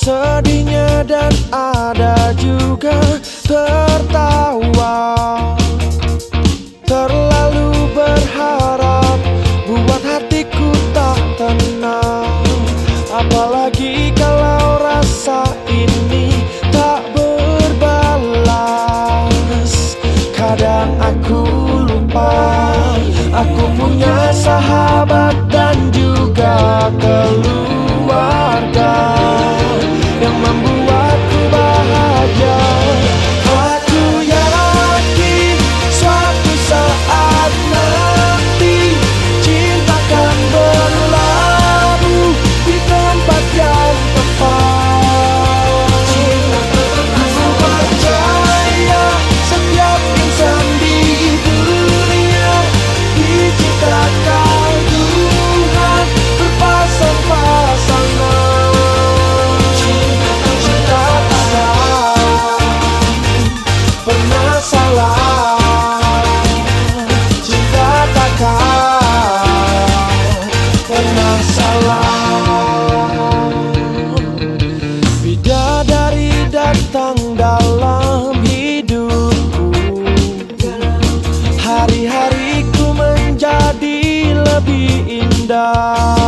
sedihnya dan ada juga tertawa. Terlalu berharap buat hatiku tak tenang. Apalagi kalau rasa ini tak berbalas. Kadang aku lupa aku punya sahabat down.